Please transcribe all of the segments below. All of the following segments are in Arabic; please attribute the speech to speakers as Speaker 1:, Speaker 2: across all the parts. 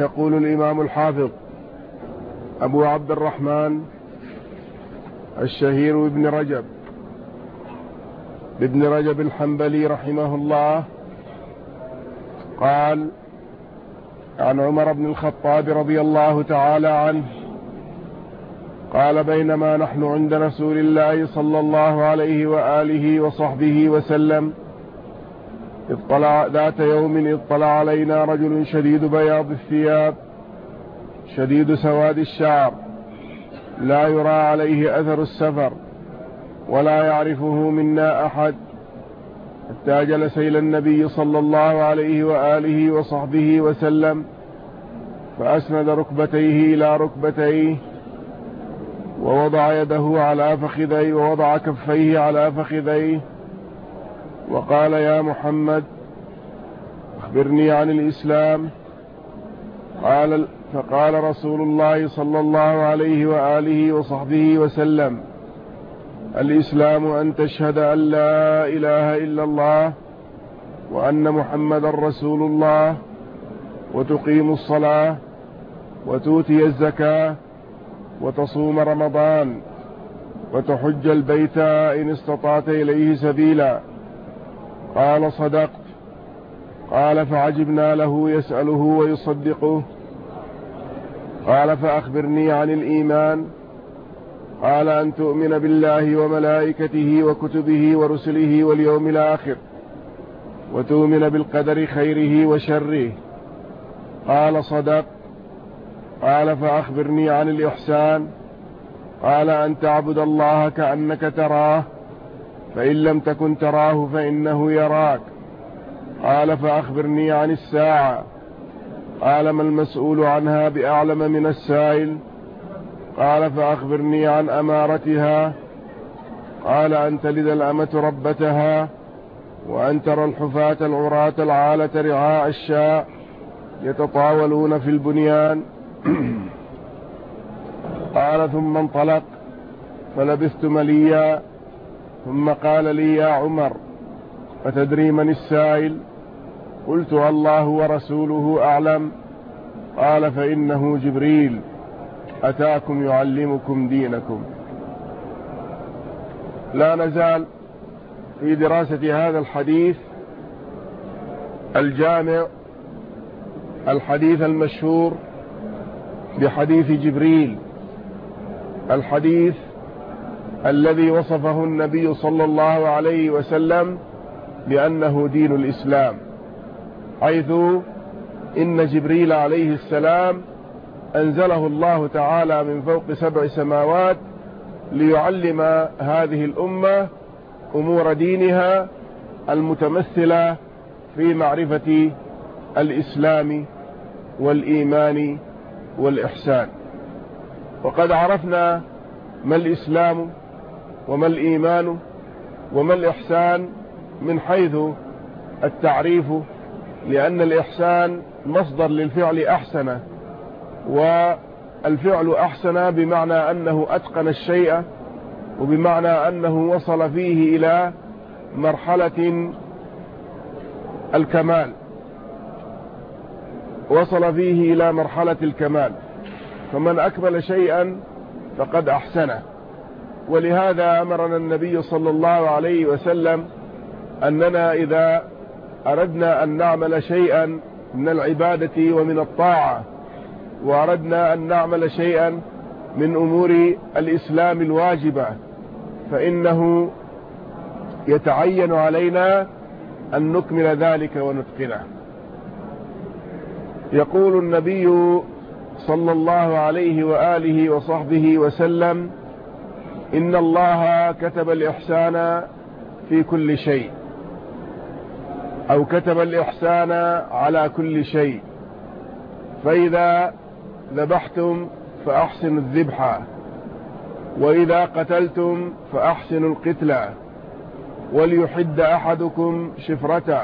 Speaker 1: يقول الإمام الحافظ أبو عبد الرحمن الشهير ابن رجب ابن رجب الحنبلي رحمه الله قال عن عمر بن الخطاب رضي الله تعالى عنه قال بينما نحن عند رسول الله صلى الله عليه وآله وصحبه وسلم اطلع ذات يوم اطلع علينا رجل شديد بياض الثياب شديد سواد الشعر لا يرى عليه أثر السفر ولا يعرفه منا أحد حتى جلس إلى النبي صلى الله عليه وآله وصحبه وسلم فأسند ركبتيه إلى ركبتيه ووضع يده على فخذيه ووضع كفيه على فخذيه وقال يا محمد أخبرني عن الإسلام قال فقال رسول الله صلى الله عليه وآله وصحبه وسلم الإسلام أن تشهد أن لا إله إلا الله وأن محمد رسول الله وتقيم الصلاة وتؤتي الزكاة وتصوم رمضان وتحج البيت إن استطعت إليه سبيلا قال صدقت قال فعجبنا له يسأله ويصدقه قال فأخبرني عن الإيمان قال أن تؤمن بالله وملائكته وكتبه ورسله واليوم الآخر وتؤمن بالقدر خيره وشره قال صدق قال فأخبرني عن الإحسان قال أن تعبد الله كأنك تراه فإن لم تكن تراه فإنه يراك قال فأخبرني عن الساعة قال ما المسؤول عنها بأعلم من السائل قال فأخبرني عن أمارتها قال أن تلد الأمة ربتها وأن ترى الحفاة العراة العالة رعاء الشاء يتطاولون في البنيان قال ثم انطلق فلبثت مليا ثم قال لي يا عمر أتدري من السائل قلت الله ورسوله أعلم قال فإنه جبريل أتاكم يعلمكم دينكم لا نزال في دراسة هذا الحديث الجامع الحديث المشهور بحديث جبريل الحديث الذي وصفه النبي صلى الله عليه وسلم بأنه دين الإسلام حيث إن جبريل عليه السلام أنزله الله تعالى من فوق سبع سماوات ليعلم هذه الأمة أمور دينها المتمثلة في معرفة الإسلام والإيمان والإحسان وقد عرفنا ما الإسلام وما الإيمان وما الإحسان من حيث التعريف لأن الإحسان مصدر للفعل أحسن والفعل أحسن بمعنى أنه أتقن الشيء وبمعنى أنه وصل فيه إلى مرحلة الكمال وصل فيه إلى مرحلة الكمال فمن أكمل شيئا فقد أحسنه ولهذا أمرنا النبي صلى الله عليه وسلم أننا إذا أردنا أن نعمل شيئا من العبادة ومن الطاعة وأردنا أن نعمل شيئا من أمور الإسلام الواجبة فإنه يتعين علينا أن نكمل ذلك ونتقنه يقول النبي صلى الله عليه وآله وصحبه وسلم إن الله كتب الإحسان في كل شيء أو كتب الإحسان على كل شيء فإذا ذبحتم فأحسنوا الذبحة وإذا قتلتم فأحسنوا القتلة وليحد أحدكم شفرته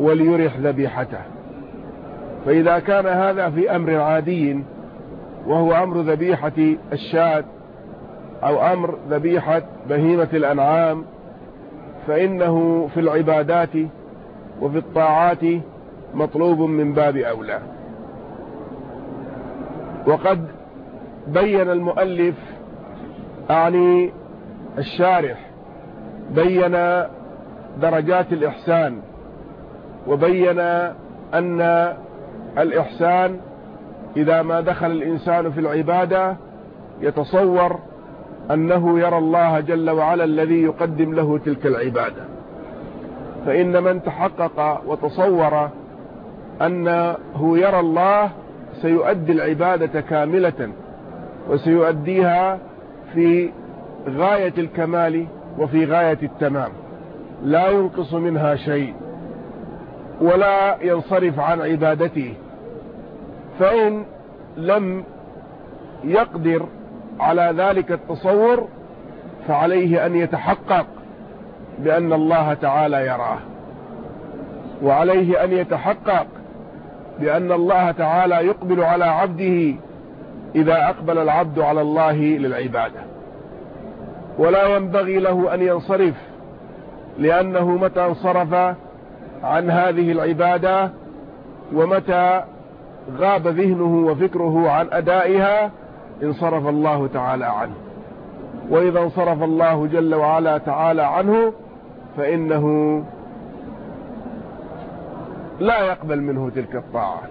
Speaker 1: وليرح ذبيحته فإذا كان هذا في أمر عادي وهو أمر ذبيحة الشاة أو أمر ذبيحة بهيمة الأنعام فإنه في العبادات وفي الطاعات مطلوب من باب أولى وقد بين المؤلف أعني الشارح بين درجات الإحسان وبين أن الإحسان إذا ما دخل الإنسان في العبادة يتصور أنه يرى الله جل وعلا الذي يقدم له تلك العبادة فإن من تحقق وتصور أنه يرى الله سيؤدي العبادة كاملة وسيؤديها في غاية الكمال وفي غاية التمام لا ينقص منها شيء ولا ينصرف عن عبادته فإن لم يقدر على ذلك التصور فعليه أن يتحقق بأن الله تعالى يراه وعليه أن يتحقق بأن الله تعالى يقبل على عبده إذا أقبل العبد على الله للعبادة ولا ينبغي له أن ينصرف لأنه متى انصرف عن هذه العبادة ومتى غاب ذهنه وفكره عن أدائها انصرف الله تعالى عنه وإذا انصرف الله جل وعلا تعالى عنه فإنه لا يقبل منه تلك الطاعة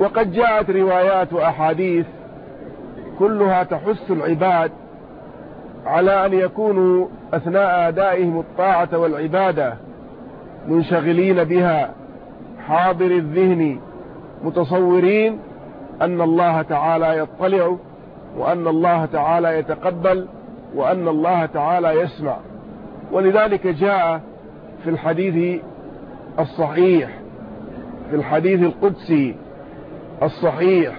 Speaker 1: وقد جاءت روايات وأحاديث كلها تحث العباد على أن يكونوا أثناء أدائهم الطاعة والعبادة منشغلين بها حاضر الذهن متصورين أن الله تعالى يطلع وأن الله تعالى يتقبل وأن الله تعالى يسمع ولذلك جاء في الحديث الصحيح في الحديث القدسي الصحيح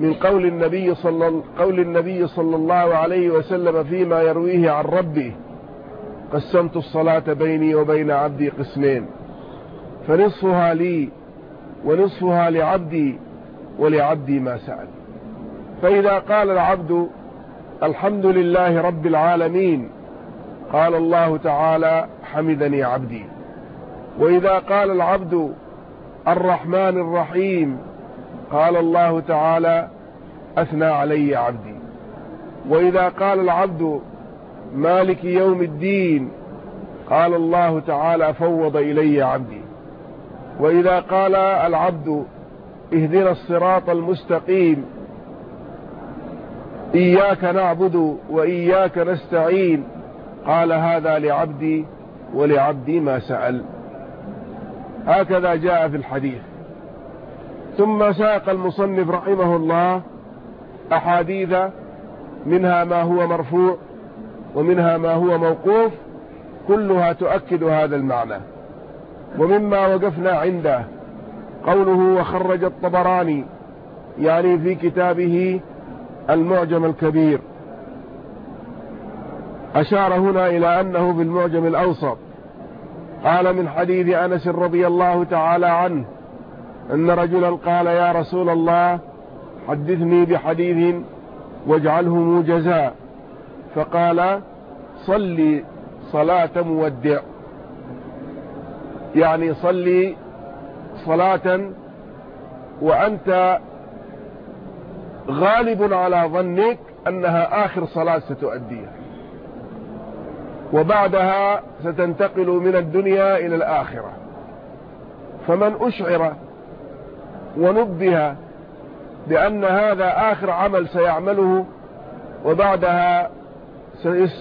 Speaker 1: من قول النبي صلى قول النبي صلى الله عليه وسلم فيما يرويه عن ربه قسمت الصلاة بيني وبين عبدي قسمين فنصفها لي ونصفها لعبدي ولعبدي ما سأل فإذا قال العبد الحمد لله رب العالمين قال الله تعالى حمدني عبدي وإذا قال العبد الرحمن الرحيم قال الله تعالى أثنى علي عبدي وإذا قال العبد مالك يوم الدين قال الله تعالى فوض إلي عبدي وإذا قال العبد اهدنا الصراط المستقيم إياك نعبد وإياك نستعين قال هذا لعبدي ولعبدي ما سأل هكذا جاء في الحديث ثم ساق المصنف رحمه الله أحاديث منها ما هو مرفوع ومنها ما هو موقوف كلها تؤكد هذا المعنى ومما وقفنا عنده قوله وخرج الطبراني يعني في كتابه المعجم الكبير أشار هنا إلى أنه في المعجم الأوسط قال من حديث أنس رضي الله تعالى عنه أن رجلا قال يا رسول الله حدثني بحديث واجعله موجزا فقال صلي صلاة مودع يعني صلي صلاة وأنت غالب على ظنك أنها آخر صلاة ستؤديها وبعدها ستنتقل من الدنيا إلى الآخرة فمن أشعر ونبه بأن هذا آخر عمل سيعمله وبعدها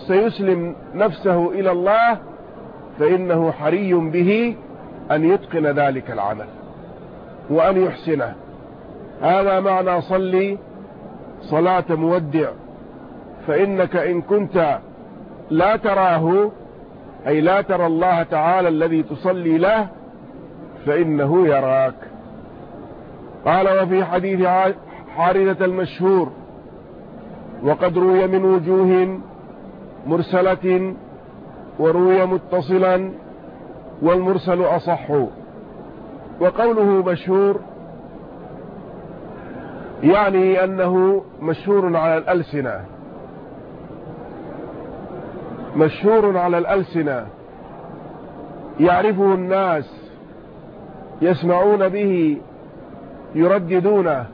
Speaker 1: سيسلم نفسه إلى الله فإنه حري به أن يتقن ذلك العمل وأن يحسنه هذا معنى صلي صلاة مودع فإنك إن كنت لا تراه أي لا ترى الله تعالى الذي تصلي له فإنه يراك قال وفي حديث حارثة المشهور وقد روي من وجوه مرسلة وروي متصلا والمرسل أصح وقوله مشهور يعني أنه مشهور على الألسنة مشهور على الألسنة يعرفه الناس يسمعون به يرددونه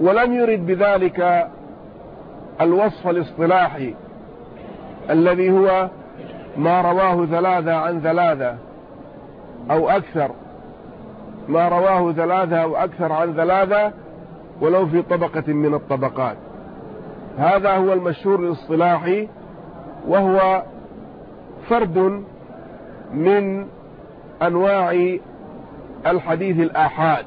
Speaker 1: ولم يرد بذلك الوصف الاصطلاحي الذي هو ما رواه ثلاثة عن ثلاثة أو أكثر ما رواه ثلاثة أو أكثر عن ثلاثة ولو في طبقة من الطبقات هذا هو المشهور الاصطلاحي وهو فرد من أنواع الحديث الآحاد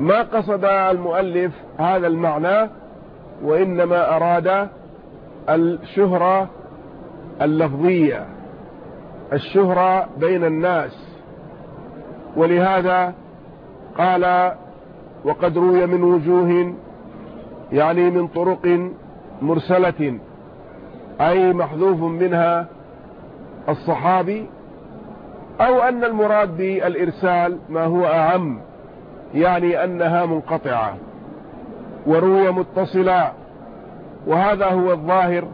Speaker 1: ما قصد المؤلف هذا المعنى وإنما أراد الشهرة اللفظية الشهرة بين الناس ولهذا قال وقد روي من وجوه يعني من طرق مرسلة أي محذوف منها الصحابي أو أن المراد بالإرسال ما هو أعم يعني أنها منقطعة وروي متصلة وهذا هو الظاهر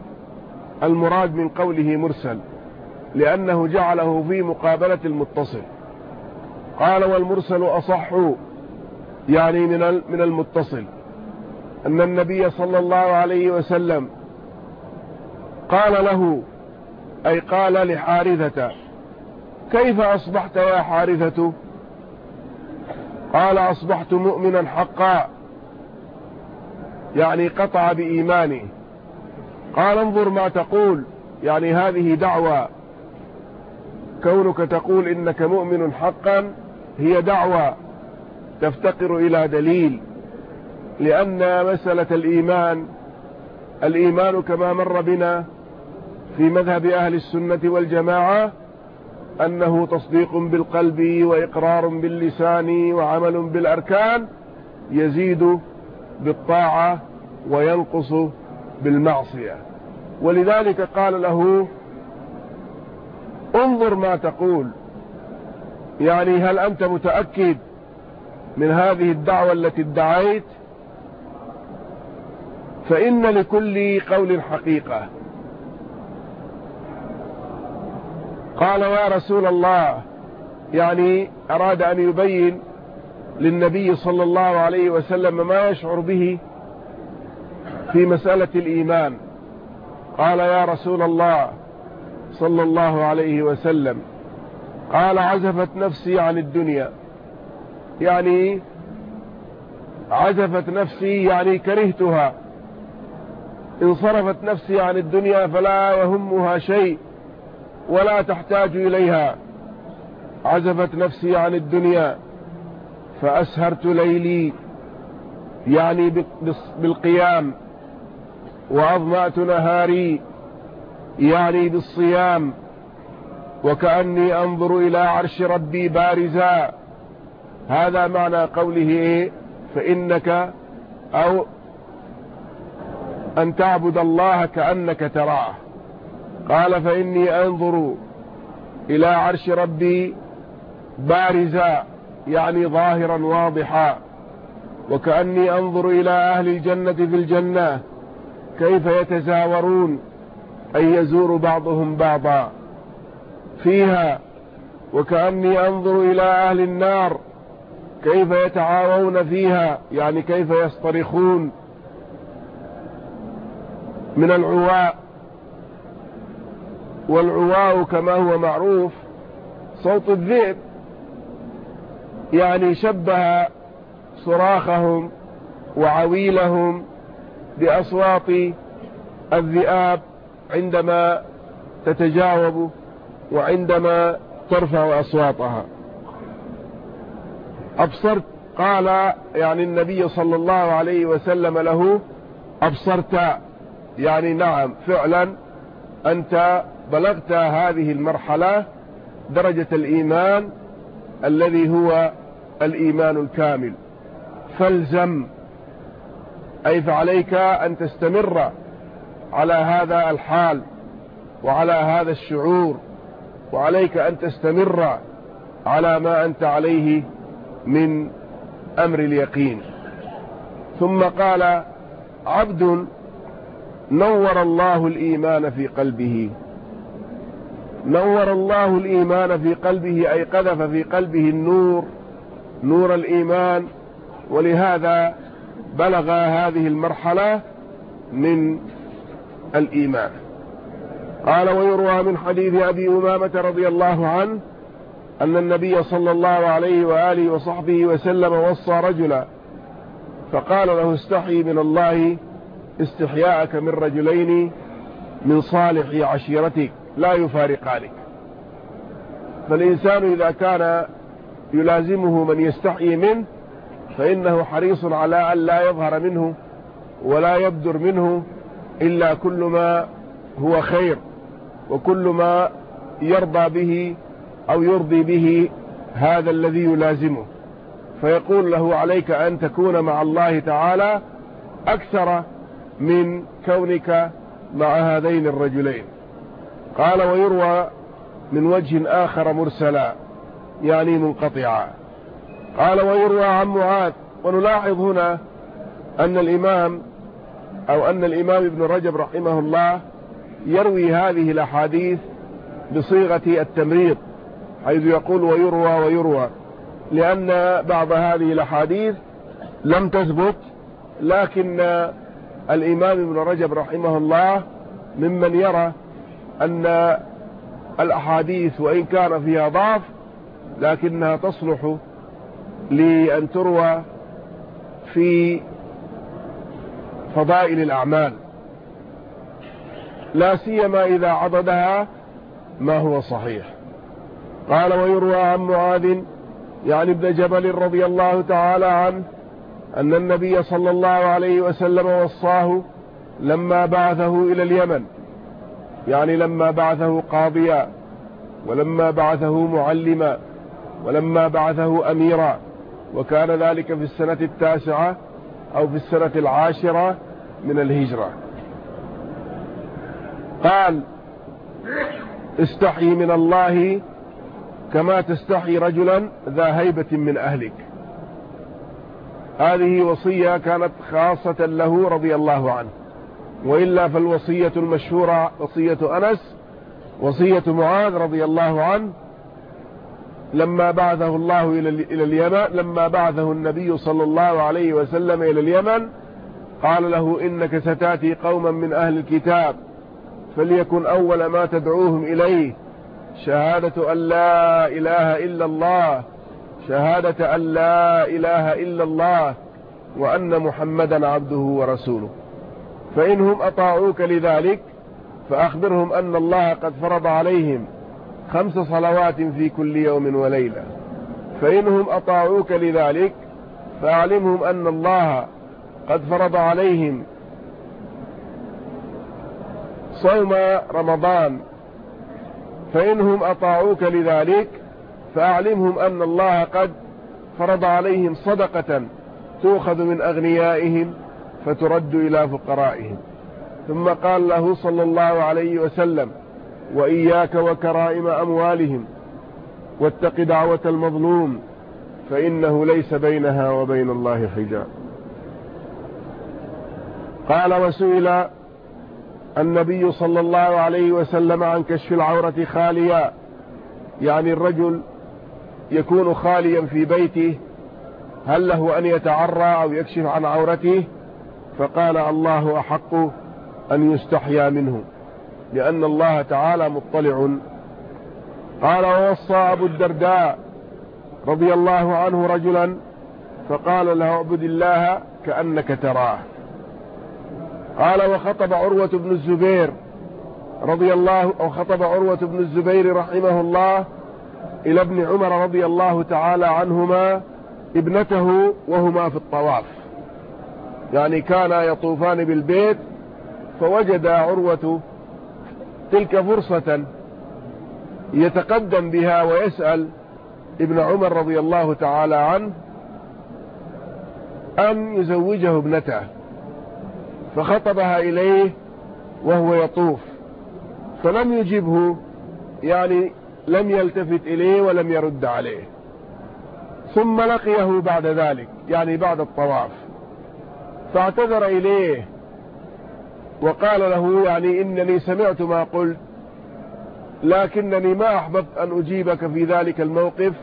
Speaker 1: المراد من قوله مرسل لأنه جعله في مقابلة المتصل قال والمرسل أصح يعني من من المتصل أن النبي صلى الله عليه وسلم قال له أي قال لحارثة كيف أصبحت يا حارثة قال أصبحت مؤمنا حقا يعني قطع بإيمانه قال انظر ما تقول يعني هذه دعوة كونك تقول إنك مؤمن حقا هي دعوة تفتقر إلى دليل لأن مسألة الإيمان الإيمان كما مر بنا في مذهب أهل السنة والجماعة أنه تصديق بالقلب وإقرار باللسان وعمل بالأركان يزيد بالطاعة وينقص بالمعصية ولذلك قال له انظر ما تقول يعني هل أنت متأكد من هذه الدعوة التي ادعيت فإن لكل قول حقيقة قال يا رسول الله يعني أراد أن يبين للنبي صلى الله عليه وسلم ما يشعر به في مسألة الإيمان قال يا رسول الله صلى الله عليه وسلم قال عزفت نفسي عن الدنيا يعني عزفت نفسي يعني كرهتها انصرفت نفسي عن الدنيا فلا يهمها شيء ولا تحتاج إليها عزفت نفسي عن الدنيا فأسهرت ليلي يعني بالقيام وأضمأت نهاري يعني بالصيام وكأني أنظر إلى عرش ربي بارزا هذا معنى قوله إيه فإنك أو أن تعبد الله كأنك تراه قال فإني أنظر إلى عرش ربي بارزا يعني ظاهرا واضحا وكأني أنظر إلى أهل الجنة في الجنة كيف يتزاورون أن يزور بعضهم بعضا فيها وكأني أنظر إلى أهل النار كيف يتعاون فيها يعني كيف يصطرخون من العواء والعواء كما هو معروف صوت الذئب يعني شبه صراخهم وعويلهم بأصوات الذئاب عندما تتجاوب وعندما ترفع أصواتها أبصرت قال يعني النبي صلى الله عليه وسلم له أبصرت يعني نعم فعلا أنت بلغت هذه المرحلة درجة الإيمان الذي هو الإيمان الكامل فالزم أي فعليك أن تستمر على هذا الحال وعلى هذا الشعور وعليك أن تستمر على ما أنت عليه من أمر اليقين ثم قال عبد نور الله الإيمان في قلبه نور الله الإيمان في قلبه أي قذف في قلبه النور نور الإيمان ولهذا بلغ هذه المرحلة من الإيمان قال ويروى من حديث أبي أمامة رضي الله عنه أن النبي صلى الله عليه وآله وصحبه وسلم وصى رجلا فقال له استحي من الله استحياءك من رجلين من صالح عشيرتك لا يفارقانك فالإنسان إذا كان يلازمه من يستحي منه فإنه حريص على أن لا يظهر منه ولا يبدر منه إلا كل ما هو خير وكل ما يرضى به أو يرضي به هذا الذي يلازمه فيقول له عليك أن تكون مع الله تعالى أكثر من كونك مع هذين الرجلين قال ويروى من وجه آخر مرسلا يعني منقطعا قال ويروى عن معاذ ونلاحظ هنا أن الإمام أو أن الإمام ابن رجب رحمه الله يروي هذه الأحاديث بصيغة التمريض حيث يقول ويروى ويروى لأن بعض هذه الأحاديث لم تثبت لكن الإمام ابن رجب رحمه الله ممن يرى أن الأحاديث وإن كان فيها ضعف لكنها تصلح لأن تروى في فضائل الأعمال لا سيما إذا عضدها ما هو صحيح قال ويروى عن معاذ يعني ابن جبل رضي الله تعالى عنه أن النبي صلى الله عليه وسلم وصاه لما بعثه إلى اليمن يعني لما بعثه قاضيا ولما بعثه معلما ولما بعثه أميرا وكان ذلك في السنة التاسعة أو في السنة العاشرة من الهجرة قال استحي من الله كما تستحي رجلا ذا هيبة من أهلك هذه وصية كانت خاصة له رضي الله عنه وإلا فالوصية المشهورة وصية أنس وصية معاذ رضي الله عنه لما بعثه الله إلى اليمن لما بعثه النبي صلى الله عليه وسلم إلى اليمن قال له إنك ستاتي قوما من أهل الكتاب فليكن أول ما تدعوهم إليه شهادة أن لا إله إلا الله شهادة أن لا إله إلا الله وأن محمدا عبده ورسوله فإنهم أطاعوك لذلك فأخبرهم أن الله قد فرض عليهم خمس صلوات في كل يوم وليلة فإنهم أطاعوك لذلك فأعلمهم أن الله قد فرض عليهم صوم رمضان فإنهم أطاعوك لذلك فأعلمهم أن الله قد فرض عليهم صدقة تؤخذ من أغنيائهم فترد إلى فقرائهم ثم قال له صلى الله عليه وسلم وإياك وكرائم أموالهم واتق دعوة المظلوم فإنه ليس بينها وبين الله حجاب قال وسئل النبي صلى الله عليه وسلم عن كشف العورة خاليا يعني الرجل يكون خاليا في بيته هل له أن يتعرى أو يكشف عن عورته فقال الله أحق أن يستحيا منه لأن الله تعالى مطلع قال ووصى أبو الدرداء رضي الله عنه رجلا فقال له اعبد الله كأنك تراه قال وخطب عروة بن الزبير رضي الله أو خطب عروة بن الزبير رحمه الله إلى ابن عمر رضي الله تعالى عنهما ابنته وهما في الطواف يعني كانا يطوفان بالبيت فوجد عروة تلك فرصة يتقدم بها ويسأل ابن عمر رضي الله تعالى عنه أن يزوجه ابنته فخطبها إليه وهو يطوف فلم يجبه يعني لم يلتفت إليه ولم يرد عليه ثم لقيه بعد ذلك يعني بعد الطواف فاعتذر إليه وقال له يعني إنني سمعت ما قلت لكنني ما أحببت أن أجيبك في ذلك الموقف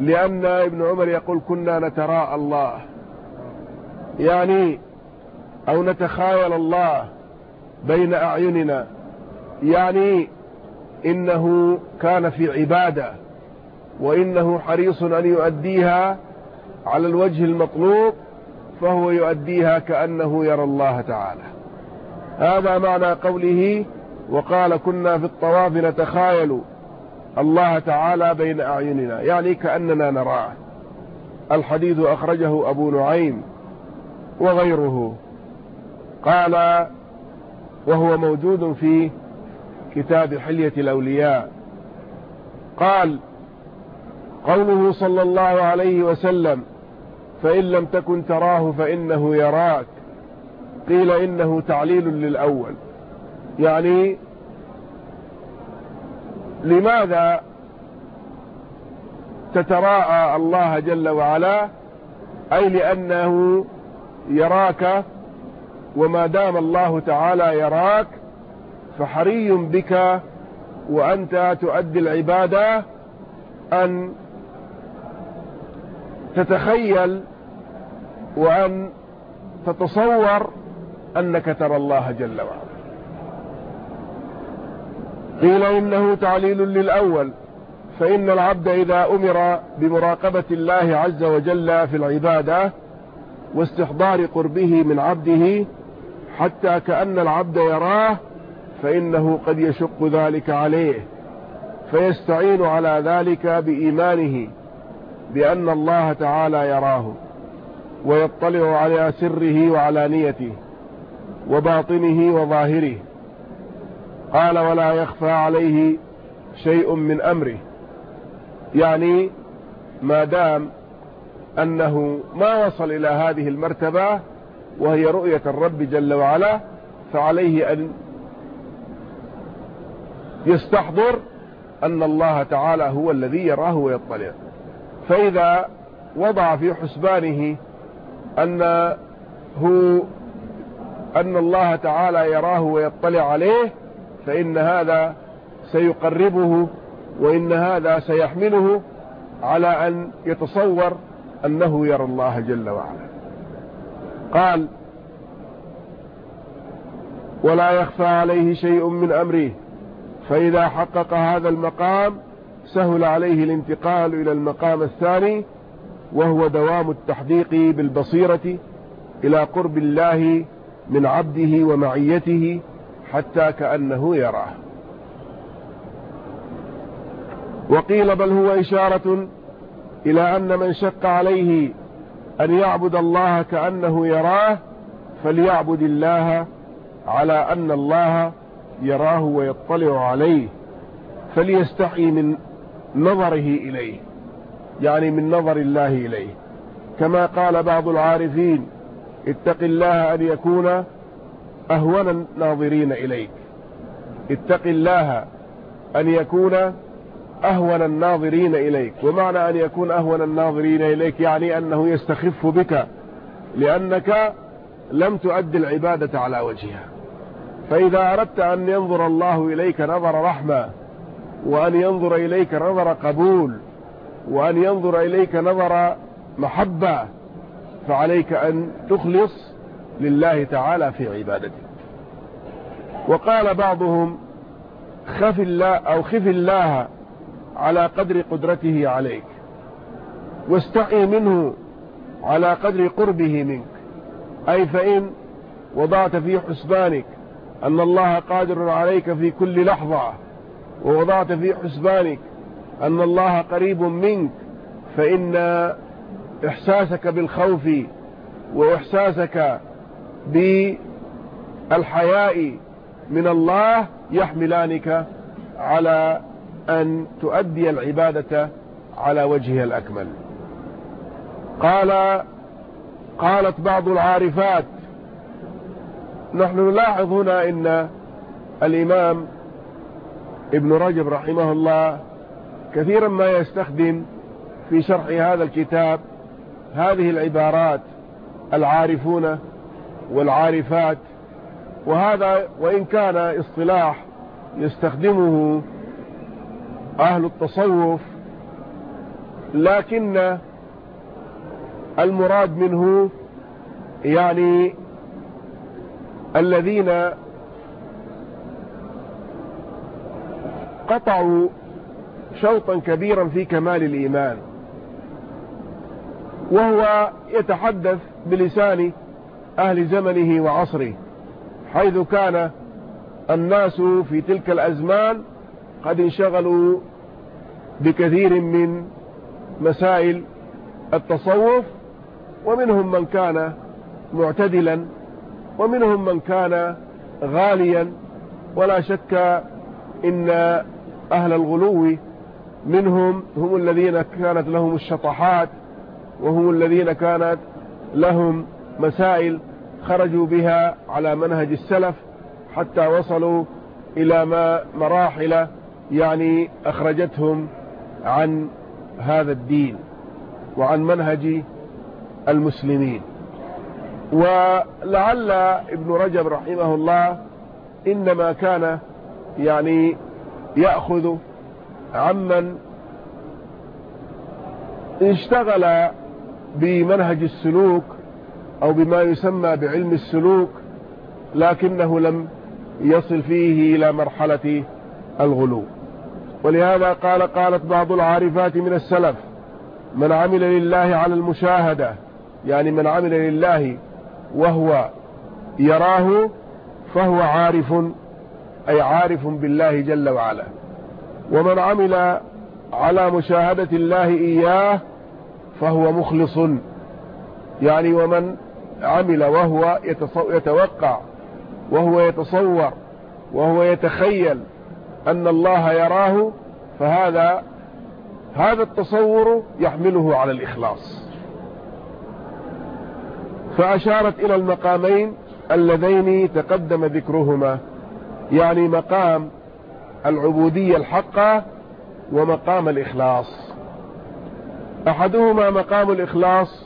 Speaker 1: لأن ابن عمر يقول كنا نتراء الله يعني أو نتخايل الله بين أعيننا يعني إنه كان في عبادة وإنه حريص أن يؤديها على الوجه المطلوب فهو يؤديها كأنه يرى الله تعالى هذا معنى قوله وقال كنا في الطواف نتخايل الله تعالى بين أعيننا يعني كأننا نراه الحديث أخرجه أبو نعيم وغيره قال وهو موجود في كتاب حلية الأولياء قال قوله صلى الله عليه وسلم فإن لم تكن تراه فإنه يراك قيل إنه تعليل للأول يعني لماذا تتراءى الله جل وعلا أي لأنه يراك وما دام الله تعالى يراك فحري بك وأنت تؤدي العبادة أن تتخيل وأن تتصور أنك ترى الله جل وعلا قيل إنه تعليل للأول فإن العبد إذا أمر بمراقبة الله عز وجل في العبادة واستحضار قربه من عبده حتى كأن العبد يراه فإنه قد يشق ذلك عليه فيستعين على ذلك بإيمانه بأن الله تعالى يراه ويطلع على سره وعلانيته وباطنه وظاهره قال ولا يخفى عليه شيء من أمره يعني ما دام أنه ما وصل إلى هذه المرتبة وهي رؤية الرب جل وعلا فعليه أن يستحضر أن الله تعالى هو الذي يراه ويطلع فإذا وضع في حسبانه أنه أن الله تعالى يراه ويطلع عليه فإن هذا سيقربه وإن هذا سيحمله على أن يتصور أنه يرى الله جل وعلا قال ولا يخفى عليه شيء من أمره فإذا حقق هذا المقام سهل عليه الانتقال إلى المقام الثاني وهو دوام التحديق بالبصيرة إلى قرب الله من عبده ومعيته حتى كأنه يراه وقيل بل هو إشارة إلى أن من شق عليه أن يعبد الله كأنه يراه فليعبد الله على أن الله يراه ويطلع عليه فليستحي من نظره إليه يعني من نظر الله إليه كما قال بعض العارفين اتق الله أن يكون أهون الناظرين إليك اتق الله أن يكون أهون الناظرين إليك ومعنى أن يكون أهون الناظرين إليك يعني أنه يستخف بك لأنك لم تؤد العبادة على وجهها فإذا أردت أن ينظر الله إليك نظر رحمة وأن ينظر إليك نظر قبول وأن ينظر إليك نظر محبة فعليك أن تخلص لله تعالى في عبادتك وقال بعضهم خف الله أو خف الله على قدر قدرته عليك واستعي منه على قدر قربه منك أي فإن وضعت في حسبانك أن الله قادر عليك في كل لحظة ووضعت في حسبانك أن الله قريب منك فإن إحساسك بالخوف وإحساسك بالحياء من الله يحملانك على أن تؤدي العبادة على وجهها الأكمل قال قالت بعض العارفات نحن نلاحظ هنا ان الامام ابن رجب رحمه الله كثيرا ما يستخدم في شرح هذا الكتاب هذه العبارات العارفون والعارفات وهذا وإن كان اصطلاح يستخدمه أهل التصوف لكن المراد منه يعني الذين قطعوا شوطا كبيرا في كمال الإيمان وهو يتحدث بلسان أهل زمنه وعصره حيث كان الناس في تلك الأزمان قد انشغلوا بكثير من مسائل التصوف ومنهم من كان معتدلا ومنهم من كان غاليا ولا شك إن أهل الغلو منهم هم الذين كانت لهم الشطحات وهم الذين كانت لهم مسائل خرجوا بها على منهج السلف حتى وصلوا إلى ما مراحل يعني أخرجتهم عن هذا الدين وعن منهج المسلمين ولعل ابن رجب رحمه الله إنما كان يعني يأخذ عمن اشتغل بمنهج السلوك أو بما يسمى بعلم السلوك لكنه لم يصل فيه إلى مرحلة الغلو ولهذا قال قالت بعض العارفات من السلف من عمل لله على المشاهدة يعني من عمل لله وهو يراه فهو عارف أي عارف بالله جل وعلا ومن عمل على مشاهدة الله إياه فهو مخلص يعني ومن عمل وهو يتوقع وهو يتصور وهو يتخيل أن الله يراه فهذا هذا التصور يحمله على الإخلاص فأشارت إلى المقامين اللذين تقدم ذكرهما يعني مقام العبودية الحقة ومقام الإخلاص أحدهما مقام الإخلاص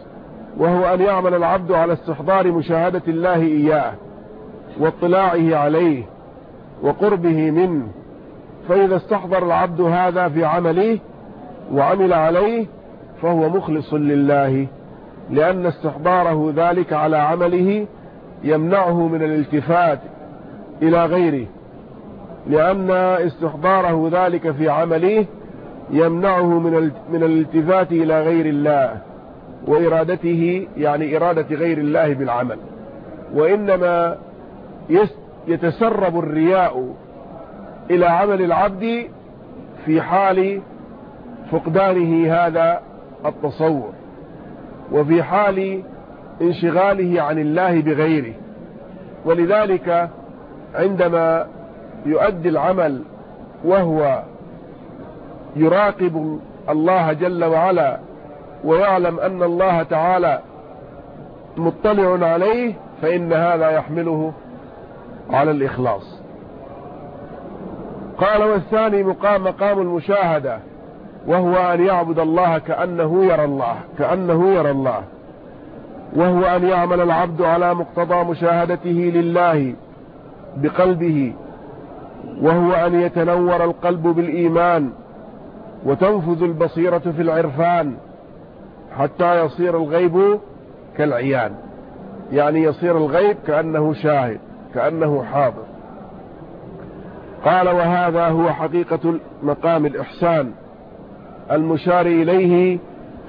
Speaker 1: وهو أن يعمل العبد على استحضار مشاهدة الله إياه واطلاعه عليه وقربه منه فإذا استحضر العبد هذا في عمله وعمل عليه فهو مخلص لله لأن استحضاره ذلك على عمله يمنعه من الالتفات إلى غيره لأن استحضاره ذلك في عمله يمنعه من من الالتفات إلى غير الله وإرادته يعني إرادة غير الله بالعمل وإنما يتسرب الرياء إلى عمل العبد في حال فقدانه هذا التصور وفي حال انشغاله عن الله بغيره ولذلك عندما يؤدي العمل وهو يراقب الله جل وعلا ويعلم أن الله تعالى مطلع عليه فإن هذا يحمله على الإخلاص قال والثاني مقام مقام المشاهدة وهو أن يعبد الله كأنه يرى الله كأنه يرى الله وهو أن يعمل العبد على مقتضى مشاهدته لله بقلبه وهو أن يتنور القلب بالإيمان وتنفذ البصيرة في العرفان حتى يصير الغيب كالعيان يعني يصير الغيب كأنه شاهد كأنه حاضر قال وهذا هو حقيقة مقام الإحسان المشار إليه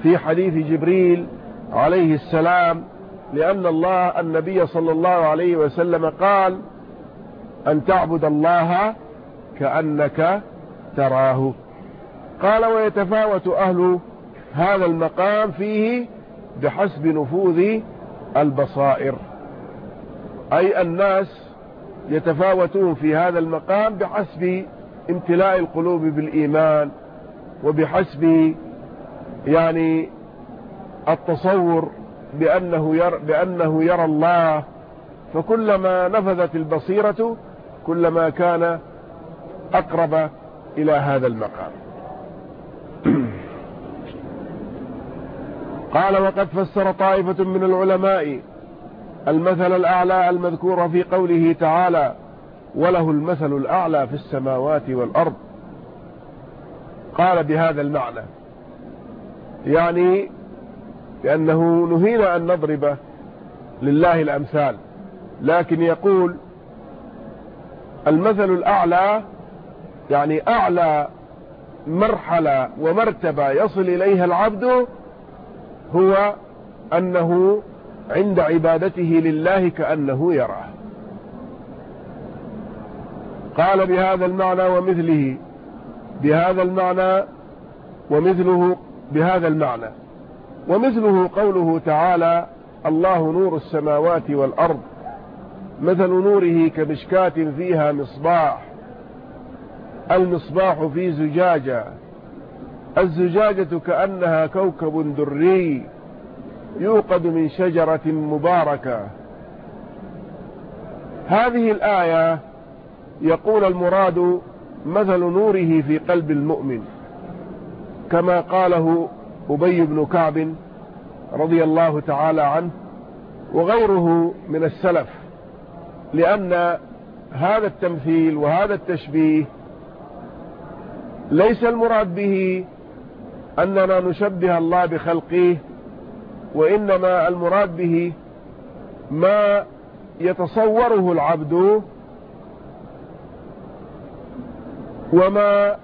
Speaker 1: في حديث جبريل عليه السلام لأن الله النبي صلى الله عليه وسلم قال أن تعبد الله كأنك تراه قال ويتفاوت أهل هذا المقام فيه بحسب نفوذ البصائر أي الناس يتفاوتون في هذا المقام بحسب امتلاء القلوب بالإيمان وبحسب يعني التصور بأنه يرى, بأنه يرى الله فكلما نفذت البصيرة كلما كان أقرب إلى هذا المقام قال وقد فسر طائفة من العلماء المثل الأعلى المذكور في قوله تعالى وله المثل الأعلى في السماوات والأرض قال بهذا المعنى يعني لأنه نهينا أن نضرب لله الأمثال لكن يقول المثل الأعلى يعني أعلى مرحلة ومرتبة يصل إليها العبد هو أنه عند عبادته لله كأنه يراه قال بهذا المعنى ومثله بهذا المعنى ومثله بهذا المعنى ومثله قوله تعالى الله نور السماوات والأرض مثل نوره كمشكاة فيها مصباح المصباح في زجاجة الزجاجة كأنها كوكب دري يوقد من شجرة مباركة هذه الآية يقول المراد مثل نوره في قلب المؤمن كما قاله أبي بن كعب رضي الله تعالى عنه وغيره من السلف لأن هذا التمثيل وهذا التشبيه ليس المراد به أننا نشبه الله بخلقه وإنما المراد به ما يتصوره العبد وما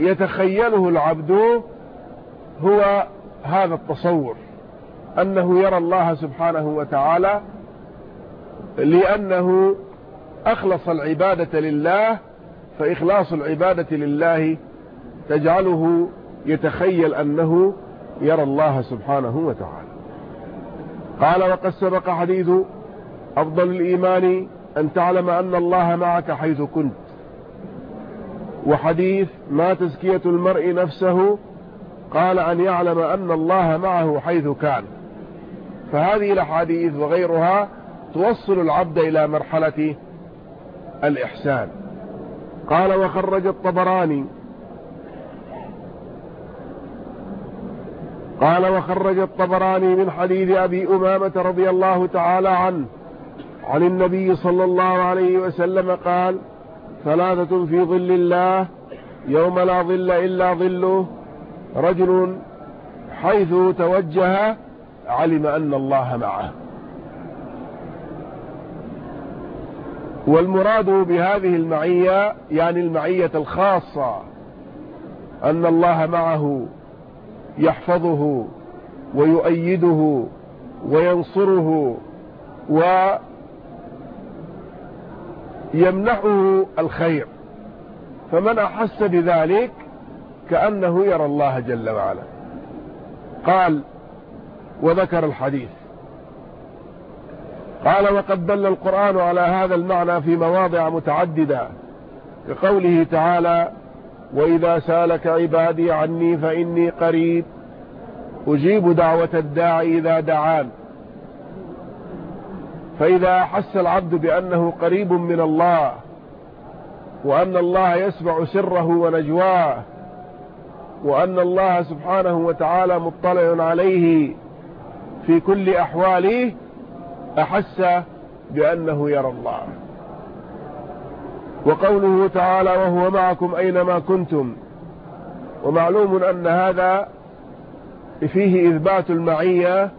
Speaker 1: يتخيله العبد هو هذا التصور أنه يرى الله سبحانه وتعالى لأنه أخلص العبادة لله فإخلاص العبادة لله تجعله يتخيل أنه يرى الله سبحانه وتعالى قال وقد سبق حديث أفضل الإيمان أن تعلم أن الله معك حيث كنت وحديث ما تزكية المرء نفسه قال أن يعلم أن الله معه حيث كان فهذه الأحاديث وغيرها توصل العبد إلى مرحلة الإحسان قال وخرج الطبراني قال وخرج الطبراني من حديث أبي أمامة رضي الله تعالى عنه عن النبي صلى الله عليه وسلم قال ثلاثة في ظل الله يوم لا ظل إلا ظله رجل حيث توجه علم أن الله معه والمراد بهذه المعية يعني المعية الخاصة أن الله معه يحفظه ويؤيده وينصره ويمنحه الخير فمن أحس بذلك كأنه يرى الله جل وعلا قال وذكر الحديث قال وقد دل القرآن على هذا المعنى في مواضع متعددة كقوله تعالى وإذا سالك عبادي عني فإني قريب أجيب دعوة الداعي إذا دعان فإذا حس العبد بأنه قريب من الله وأن الله يسمع سره ونجواه وأن الله سبحانه وتعالى مطلع عليه في كل أحواله أحس بأنه يرى الله وقوله تعالى وهو معكم أينما كنتم ومعلوم أن هذا فيه إثبات المعية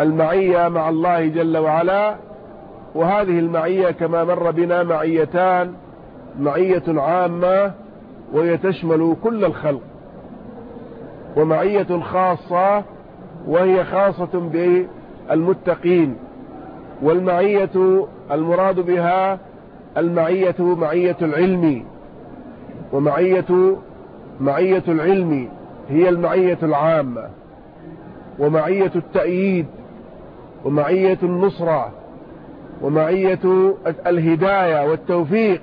Speaker 1: المعية مع الله جل وعلا وهذه المعية كما مر بنا معيتان معية عامة وهي تشمل كل الخلق ومعية خاصة وهي خاصة المتقين والمعية المراد بها المعية معية العلم ومعية معية العلم هي المعية العامة ومعية التأييد ومعية النصرة ومعية الهداية والتوفيق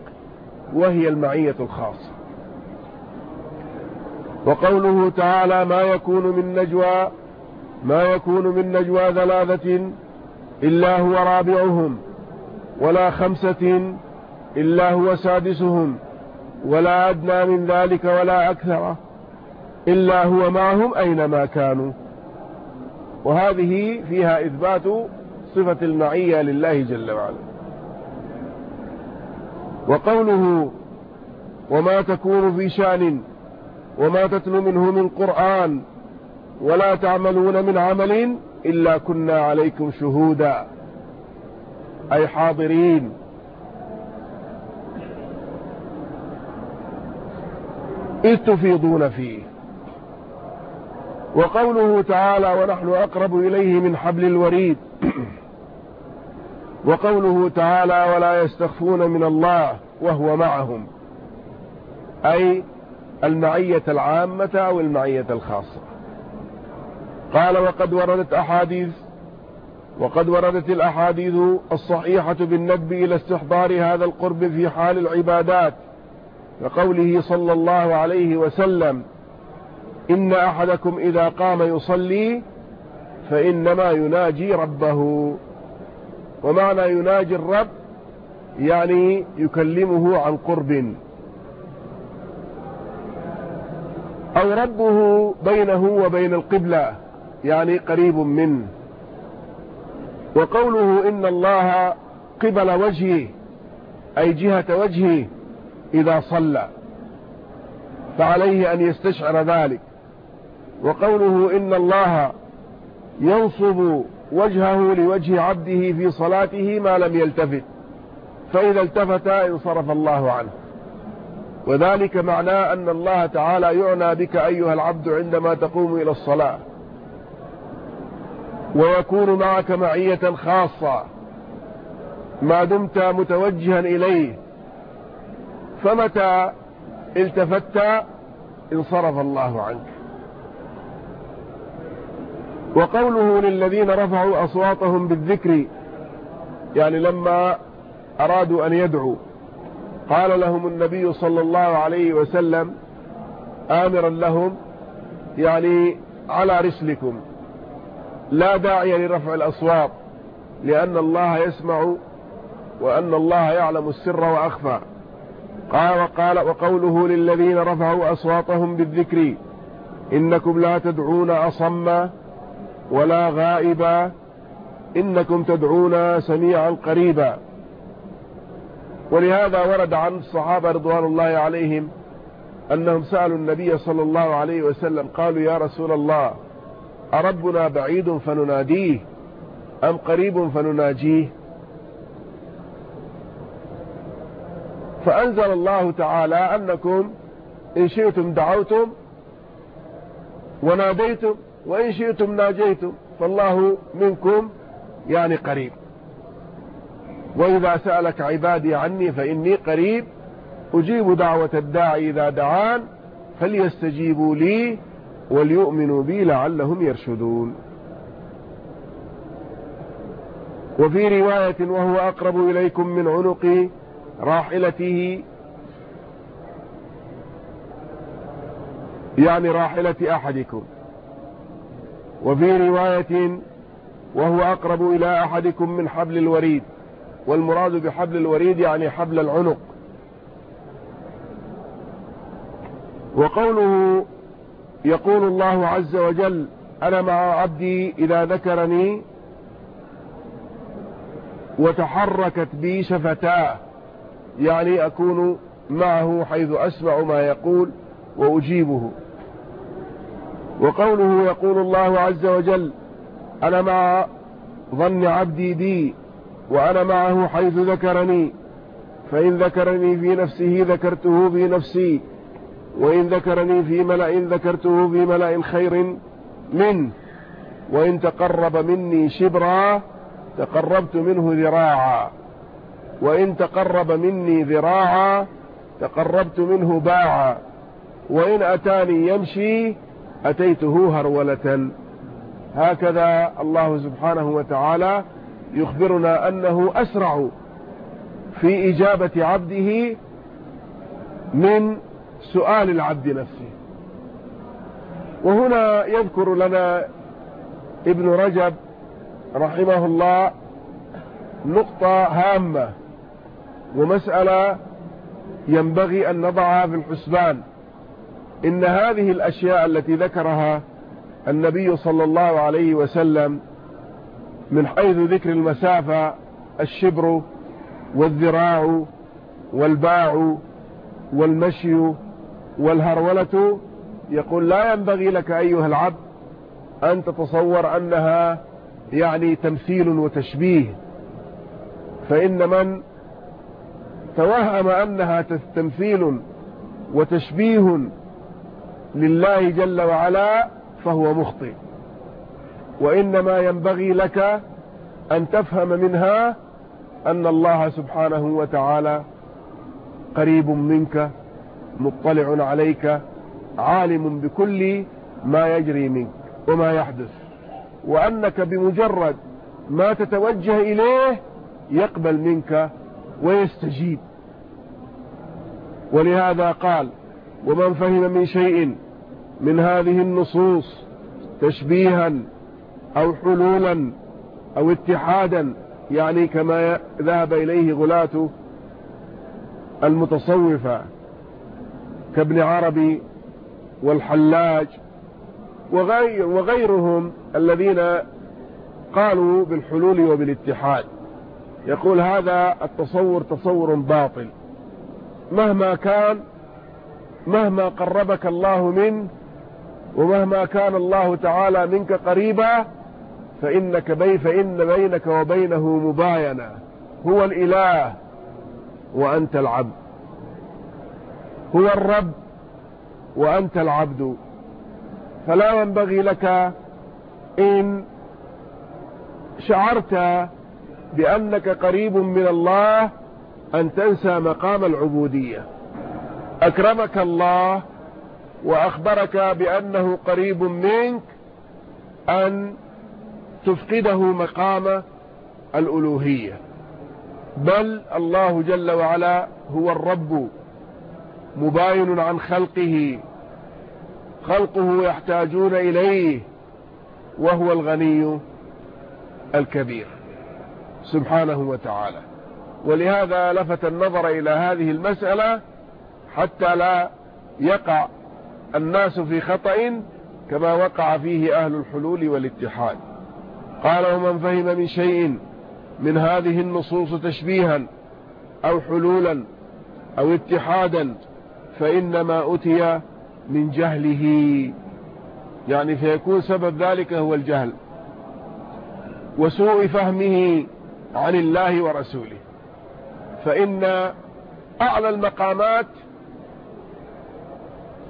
Speaker 1: وهي المعية الخاصة وقوله تعالى ما يكون من نجوى ما يكون من نجوى ثلاثة إلا هو رابعهم ولا خمسة إلا هو سادسهم ولا أدنى من ذلك ولا أكثر إلا هو معهم أينما كانوا وهذه فيها إثبات صفة المعية لله جل وعلا وقوله وما تكون في شان وما تتلو منه من قرآن ولا تعملون من عمل إلا كنا عليكم شهودا أي حاضرين إذ تفيضون فيه وقوله تعالى ونحن أقرب إليه من حبل الوريد وقوله تعالى ولا يستخفون من الله وهو معهم أي المعية العامة أو المعية الخاصة قال وقد وردت أحاديث وقد وردت الأحاديث الصحيحة بالندب إلى استحضار هذا القرب في حال العبادات كقوله صلى الله عليه وسلم إن أحدكم إذا قام يصلي فإنما يناجي ربه ومعنى يناجي الرب يعني يكلمه عن قرب أو ربه بينه وبين القبلة يعني قريب منه وقوله إن الله قبل وجهه أي جهة وجهه إذا صلى فعليه أن يستشعر ذلك وقوله إن الله ينصب وجهه لوجه عبده في صلاته ما لم يلتفت فإذا التفت انصرف الله عنه وذلك معناه أن الله تعالى يعنى بك أيها العبد عندما تقوم إلى الصلاة ويكون معك معية خاصة ما دمت متوجها إليه فمتى التفت انصرف الله عنك وقوله للذين رفعوا أصواتهم بالذكر يعني لما أرادوا أن يدعوا قال لهم النبي صلى الله عليه وسلم آمرا لهم يعني على رسلكم لا داعي لرفع الأصوات لأن الله يسمع وأن الله يعلم السر وأخفى قال وقال وقوله للذين رفعوا أصواتهم بالذكر إنكم لا تدعون أصم ولا غائبا إنكم تدعون سميعا قريبا ولهذا ورد عن الصحابة رضوان الله عليهم أنهم سألوا النبي صلى الله عليه وسلم قالوا يا رسول الله أربنا بعيد فنناديه أم قريب فنناجيه فأنزل الله تعالى أنكم إن شئتم دعوتم وناديتم وإن شئتم ناجيتم فالله منكم يعني قريب وإذا سألك عبادي عني فإني قريب أجيب دعوة الداعي إذا دعان فليستجيبوا لي وليؤمنوا بي لعلهم يرشدون وفي رواية وهو أقرب إليكم من عنق راحلته يعني راحلة أحدكم وفي رواية وهو أقرب إلى أحدكم من حبل الوريد والمراد بحبل الوريد يعني حبل العنق وقوله يقول الله عز وجل أنا مع عبدي إذا ذكرني وتحركت بي شفتاه يعني أكون معه حيث أسمع ما يقول وأجيبه وقوله يقول الله عز وجل أنا مع ظن عبدي بي وأنا معه حيث ذكرني فإن ذكرني في نفسه ذكرته في نفسي وإن ذكرني في ملأ ذكرته في ملأ خير منه وإن تقرب مني شبرا تقربت منه ذراعا وإن تقرب مني ذراعا تقربت منه باعا وإن أتاني يمشي أتيته هرولة هكذا الله سبحانه وتعالى يخبرنا أنه أسرع في إجابة عبده من سؤال العبد نفسه وهنا يذكر لنا ابن رجب رحمه الله نقطة هامة ومسألة ينبغي أن نضعها في الحسبان إن هذه الأشياء التي ذكرها النبي صلى الله عليه وسلم من حيث ذكر المسافة الشبر والذراع والباع والمشي والهرولة يقول لا ينبغي لك أيها العبد أن تتصور أنها يعني تمثيل وتشبيه فإن من توهم أنها تمثيل وتشبيه لله جل وعلا فهو مخطئ وإنما ينبغي لك أن تفهم منها أن الله سبحانه وتعالى قريب منك مطلع عليك عالم بكل ما يجري منك وما يحدث وأنك بمجرد ما تتوجه إليه يقبل منك ويستجيب ولهذا قال ومن فهم من شيء من هذه النصوص تشبيها أو حلولا أو اتحادا يعني كما ذهب إليه غلاة المتصوفة كابن عربي والحلاج وغير وغيرهم الذين قالوا بالحلول وبالاتحاد يقول هذا التصور تصور باطل مهما كان مهما قربك الله منه ومهما كان الله تعالى منك قريبا فإنك بي فإن بينك وبينه مباينة هو الإله وأنت العبد هو الرب وأنت العبد فلا ينبغي لك إن شعرت بأنك قريب من الله أن تنسى مقام العبودية أكرمك الله وأخبرك بأنه قريب منك أن تفقده مقام الألوهية بل الله جل وعلا هو الرب مباين عن خلقه خلقه يحتاجون إليه وهو الغني الكبير سبحانه وتعالى ولهذا لفت النظر إلى هذه المسألة حتى لا يقع الناس في خطأ كما وقع فيه أهل الحلول والاتحاد قال ومن فهم من شيء من هذه النصوص تشبيها أو حلولا أو اتحادا فإنما أتي من جهله يعني فيكون سبب ذلك هو الجهل وسوء فهمه عن الله ورسوله فإن أعلى المقامات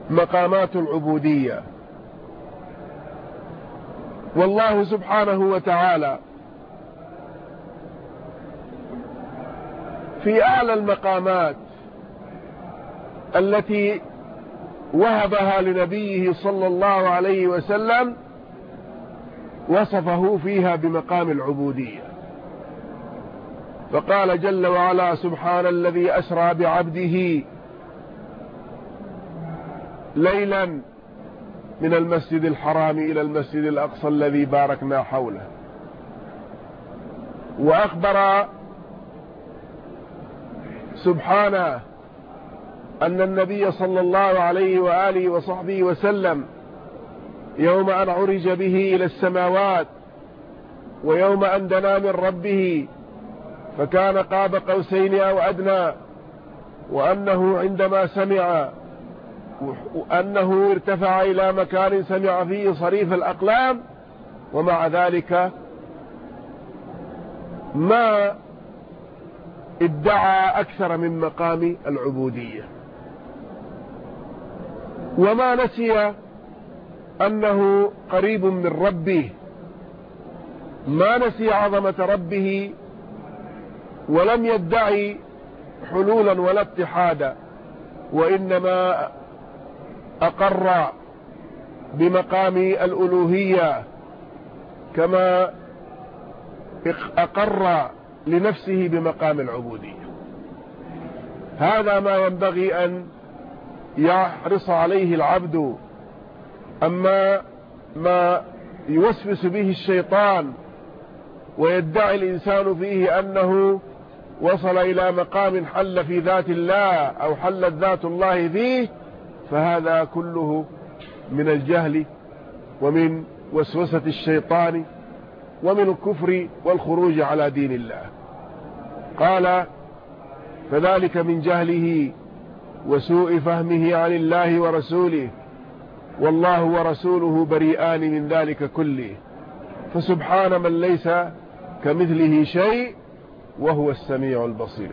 Speaker 1: مقامات العبودية والله سبحانه وتعالى في أعلى المقامات التي وهبها لنبيه صلى الله عليه وسلم وصفه فيها بمقام العبودية فقال جل وعلا سبحان الذي أسرى بعبده ليلا من المسجد الحرام إلى المسجد الأقصى الذي باركنا حوله وأخبر سبحانه أن النبي صلى الله عليه وآله وصحبه وسلم يوم أن عرج به إلى السماوات ويوم أن دنا من ربه فكان قاب قوسين أو أدنى وأنه عندما سمع أنه ارتفع إلى مكان سمع فيه صريف الأقلام ومع ذلك ما ادعى أكثر من مقام العبودية وما نسي أنه قريب من ربه ما نسي عظمة ربه ولم يدعي حلولا ولا اتحادا وإنما أقر بمقام الألوهية كما أقر لنفسه بمقام العبودية هذا ما ينبغي أن يحرص عليه العبد أما ما يوسوس به الشيطان ويدعي الإنسان فيه أنه وصل إلى مقام حل في ذات الله أو حلت ذات الله فيه فهذا كله من الجهل ومن وسوسة الشيطان ومن الكفر والخروج على دين الله قال فذلك من جهله وسوء فهمه عن الله ورسوله والله ورسوله بريئان من ذلك كله فسبحان من ليس كمثله شيء وهو السميع البصير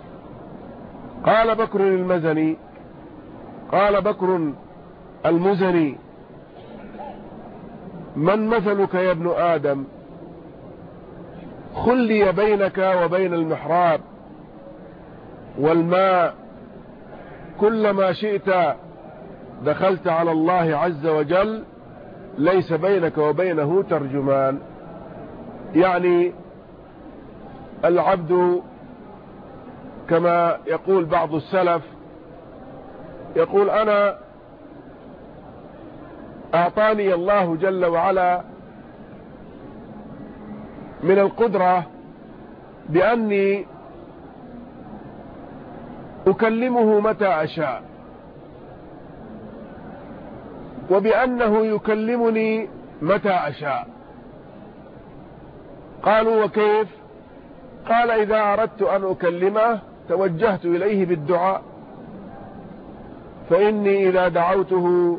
Speaker 1: قال بكر المزني قال بكر المزني من مثلك يا ابن آدم خلي بينك وبين المحراب والماء كلما شئت دخلت على الله عز وجل ليس بينك وبينه ترجمان يعني العبد كما يقول بعض السلف يقول أنا أعطاني الله جل وعلا من القدرة بأني أكلمه متى أشاء وبأنه يكلمني متى أشاء قالوا وكيف قال إذا أردت أن أكلمه توجهت إليه بالدعاء فإني إذا دعوته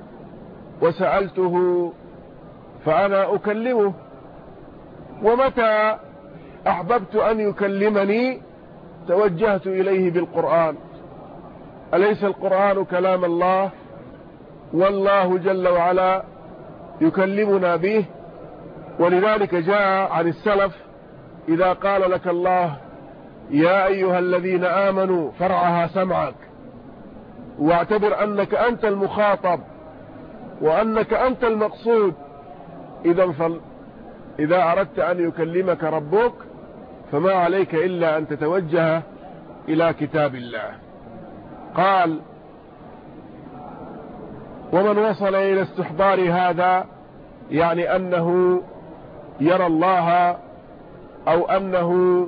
Speaker 1: وسألته فأنا أكلمه ومتى أحببت أن يكلمني توجهت إليه بالقرآن أليس القرآن كلام الله والله جل وعلا يكلمنا به ولذلك جاء عن السلف إذا قال لك الله يا أيها الذين آمنوا فرعها سمعك واعتبر أنك أنت المخاطب وأنك أنت المقصود إذا فل إذا أردت أن يكلمك ربك فما عليك إلا أن تتوجه إلى كتاب الله قال ومن وصل إلى استحضار هذا يعني أنه يرى الله أو أنه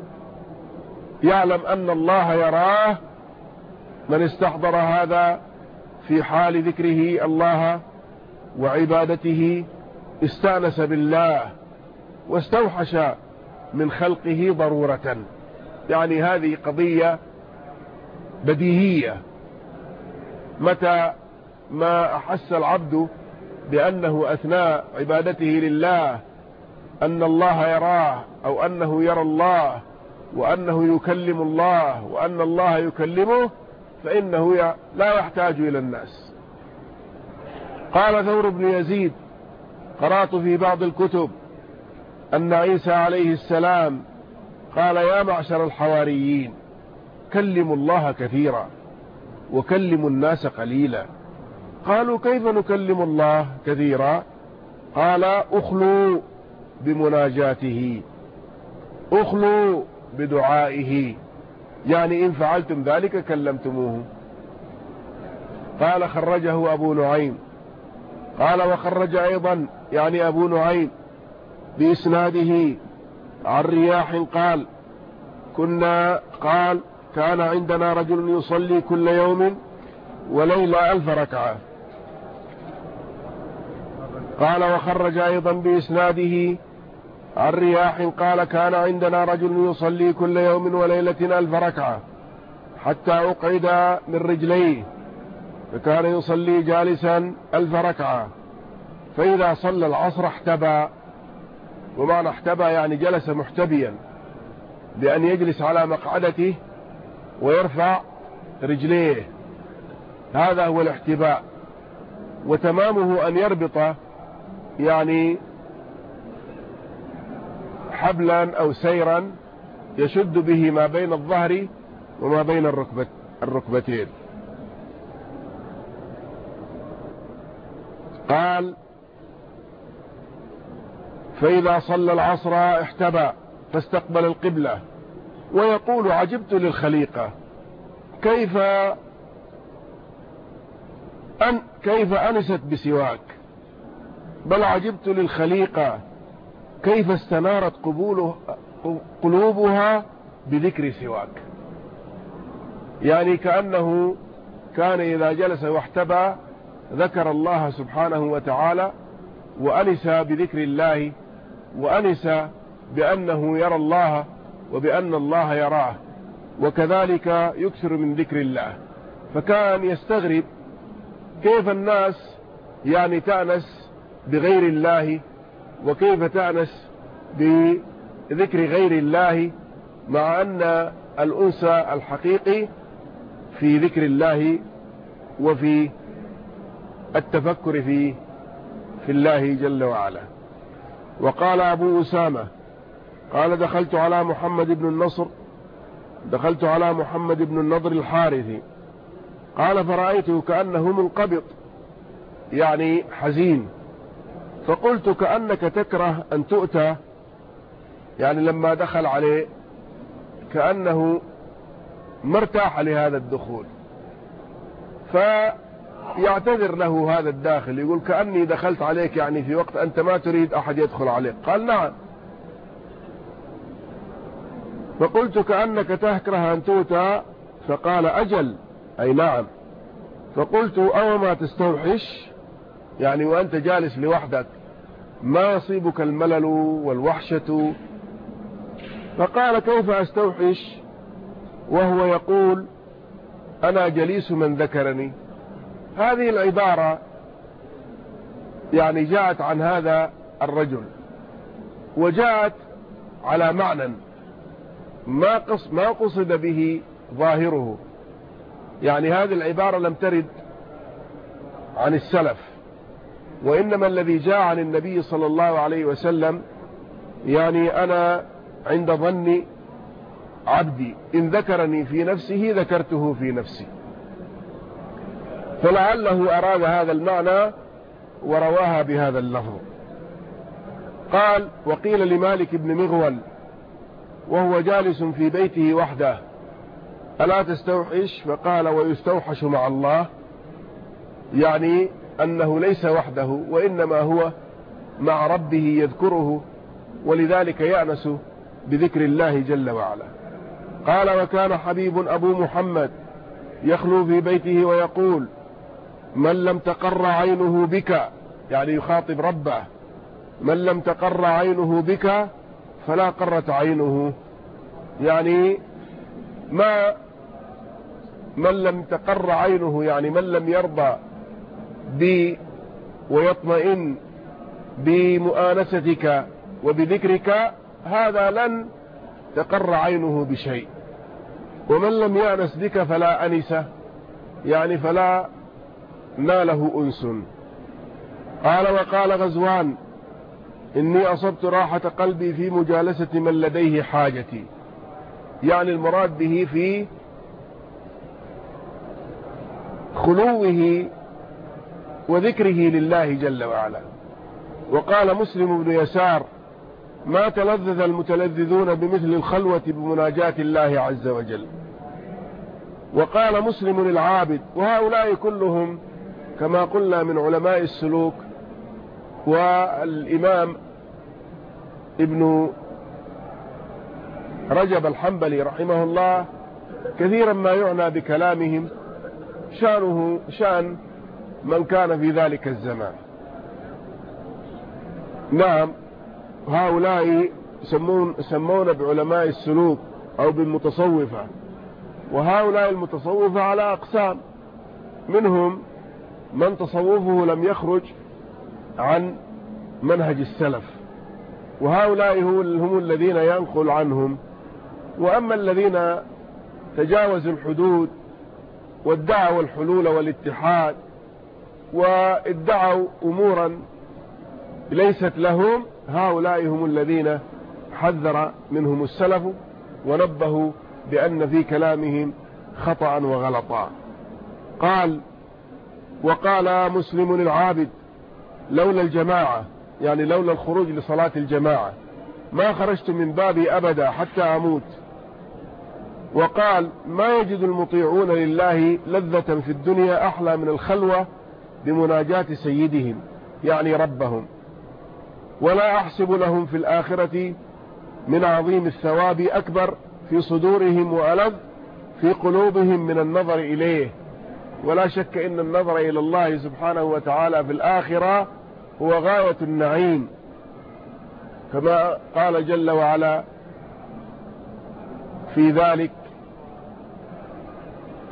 Speaker 1: يعلم أن الله يراه من استحضر هذا في حال ذكره الله وعبادته استانس بالله واستوحش من خلقه ضرورة يعني هذه قضية بديهية متى ما أحس العبد بأنه أثناء عبادته لله أن الله يراه أو أنه يرى الله وأنه يكلم الله وأن الله يكلمه فإنه لا يحتاج إلى الناس قال ثور بن يزيد قرأت في بعض الكتب أن عيسى عليه السلام قال يا معشر الحواريين كلموا الله كثيرا وكلموا الناس قليلا قالوا كيف نكلم الله كثيرا قال اخلوا بمناجاته اخلوا بدعائه يعني إن فعلتم ذلك كلمتموه قال خرجه أبو نعيم قال وخرج أيضا يعني أبو نعيم بإسناده عن رياح قال كنا قال كان عندنا رجل يصلي كل يوم وليلة ألف ركعة قال وخرج أيضا بإسناده عن رياح قال كان عندنا رجل يصلي كل يوم وليلة ألف ركعة حتى أقعد من رجليه فكان يصلي جالسا ألف ركعة فإذا صلى العصر احتبى ومعنى احتبى يعني جلس محتبيا بأن يجلس على مقعدته ويرفع رجليه هذا هو الاحتباء وتمامه أن يربط يعني حبلا أو سيرا يشد به ما بين الظهر وما بين الركبت الركبتين قال فإذا صلى العصر احتبى فاستقبل القبلة ويقول عجبت للخليقة كيف أن كيف أنست بسواك بل عجبت للخليقة كيف استنارت قبوله قلوبها بذكر سواك يعني كأنه كان إذا جلس واحتبى ذكر الله سبحانه وتعالى وأنس بذكر الله وأنس بأنه يرى الله وبأن الله يراه وكذلك يكثر من ذكر الله فكان يستغرب كيف الناس يعني تأنس بغير الله وكيف تأنس بذكر غير الله مع أن الأنسى الحقيقي في ذكر الله وفي التفكر في في الله جل وعلا وقال أبو أسامة قال دخلت على محمد بن النصر دخلت على محمد بن النضر الحارثي قال فرأيته كأنه منقبض يعني حزين فقلت كأنك تكره أن تؤتى يعني لما دخل عليه كأنه مرتاح لهذا الدخول فيعتذر له هذا الداخل يقول كأني دخلت عليك يعني في وقت أنت ما تريد أحد يدخل عليك قال نعم فقلت كأنك تكره أن توتى فقال أجل أي نعم فقلت أو ما تستوحش يعني وأنت جالس لوحدك ما يصيبك الملل والوحشة فقال كيف أستوحش وهو يقول أنا جليس من ذكرني هذه العبارة يعني جاءت عن هذا الرجل وجاءت على معنى ما, قص ما قصد به ظاهره يعني هذه العبارة لم ترد عن السلف وإنما الذي جاء عن النبي صلى الله عليه وسلم يعني أنا عند ظن عبدي إن ذكرني في نفسه ذكرته في نفسي فلعله أراد هذا المعنى ورواها بهذا اللفظ قال وقيل لمالك بن مغول وهو جالس في بيته وحده ألا تستوحش فقال ويستوحش مع الله يعني أنه ليس وحده وإنما هو مع ربه يذكره ولذلك يأنس بذكر الله جل وعلا قال وكان حبيب أبو محمد يخلو في بيته ويقول من لم تقر عينه بك يعني يخاطب ربه من لم تقر عينه بك فلا قرت عينه يعني ما من لم تقر عينه يعني من لم يرضى بي ويطمئن بمؤانستك وبذكرك هذا لن تقر عينه بشيء ومن لم يأنس بك فلا أنسه يعني فلا ناله أنس قال وقال غزوان إني أصبت راحة قلبي في مجالسة من لديه حاجتي يعني المراد به في خلوه وذكره لله جل وعلا وقال مسلم بن يسار ما تلذذ المتلذذون بمثل الخلوة بمناجاة الله عز وجل وقال مسلم العابد وهؤلاء كلهم كما قلنا من علماء السلوك والإمام ابن رجب الحنبلي رحمه الله كثيرا ما يعنى بكلامهم شانه شان من كان في ذلك الزمان نعم هؤلاء سمون, سمون بعلماء السلوك أو بالمتصوفة وهؤلاء المتصوفة على أقسام منهم من تصوفه لم يخرج عن منهج السلف وهؤلاء هم الذين ينقل عنهم وأما الذين تجاوزوا الحدود وادعوا الحلول والاتحاد وادعوا أمورا ليست لهم هؤلاء هم الذين حذر منهم السلف ونبهوا بأن في كلامهم خطأ وغلطا قال وقال مسلم العابد لولا الجماعة يعني لولا الخروج لصلاة الجماعة ما خرجت من بابي أبدا حتى أموت وقال ما يجد المطيعون لله لذة في الدنيا أحلى من الخلوة بمناجاة سيدهم يعني ربهم ولا أحسب لهم في الآخرة من عظيم الثواب أكبر في صدورهم وألذ في قلوبهم من النظر إليه ولا شك إن النظر إلى الله سبحانه وتعالى في الآخرة هو غاية النعيم كما قال جل وعلا في ذلك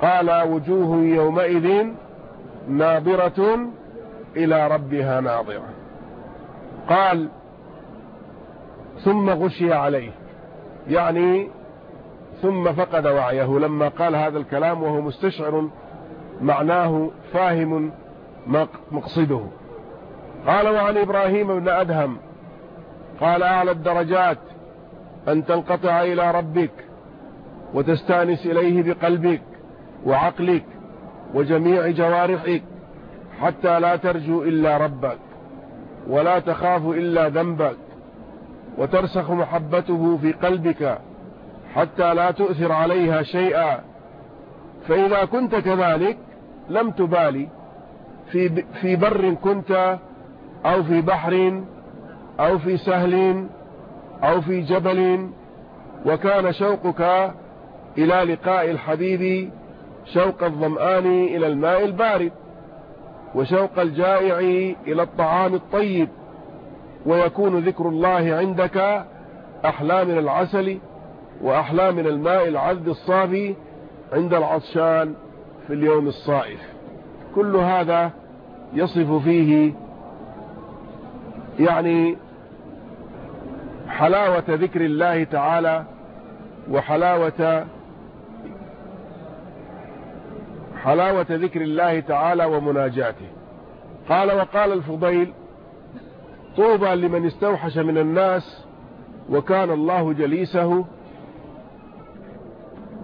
Speaker 1: قال وجوه يومئذ ناظرة إلى ربها ناظرة قال ثم غشي عليه يعني ثم فقد وعيه لما قال هذا الكلام وهو مستشعر معناه فاهم مقصده قال وعن إبراهيم بن أدهم قال أعلى الدرجات أن تنقطع إلى ربك وتستانس إليه بقلبك وعقلك وجميع جوارحك حتى لا ترجو إلا ربك ولا تخاف إلا ذنبك وترسخ محبته في قلبك حتى لا تؤثر عليها شيئا فإذا كنت كذلك لم تبالي في, في بر كنت أو في بحر أو في سهل أو في جبل وكان شوقك إلى لقاء الحبيب شوق الظمآن إلى الماء البارد وشوق الجائع إلى الطعام الطيب ويكون ذكر الله عندك أحلى من العسل وأحلى من الماء العذب الصافي عند العطشان في اليوم الصائف كل هذا يصف فيه يعني حلاوة ذكر الله تعالى وحلاوة حلاوة ذكر الله تعالى ومناجاته قال وقال الفضيل طوبى لمن استوحش من الناس وكان الله جليسه